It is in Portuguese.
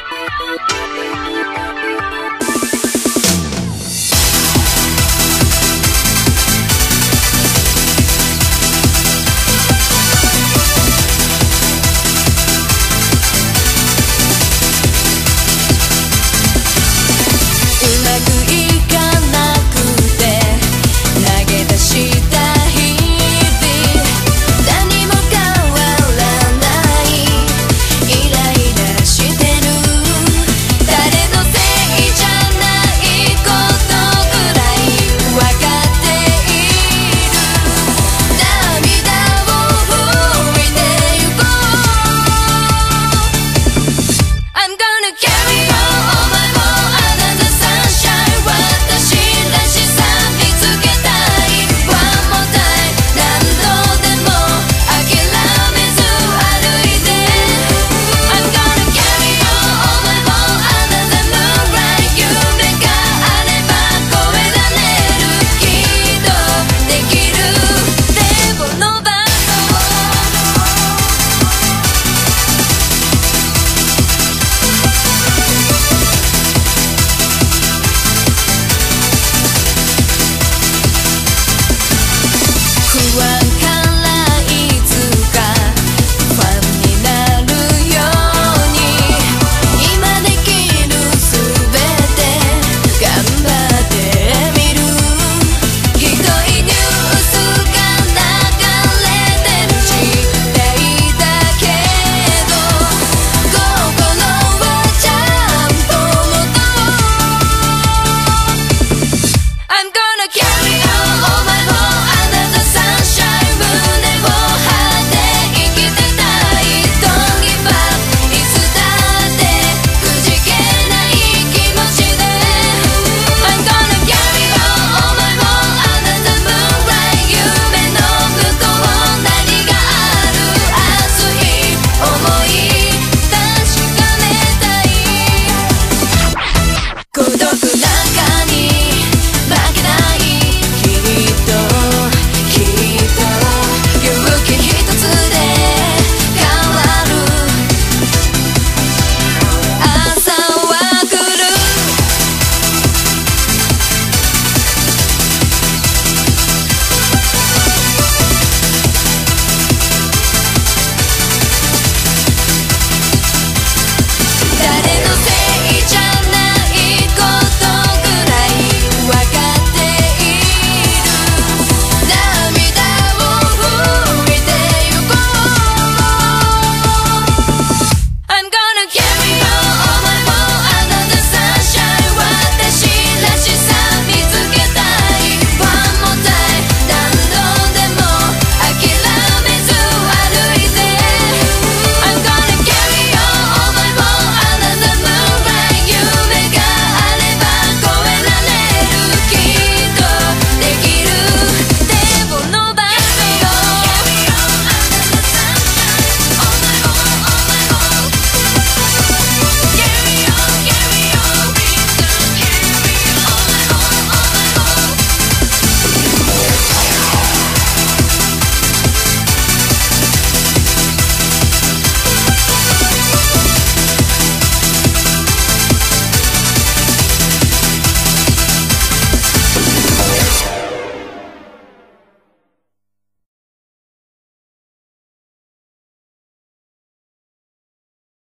Música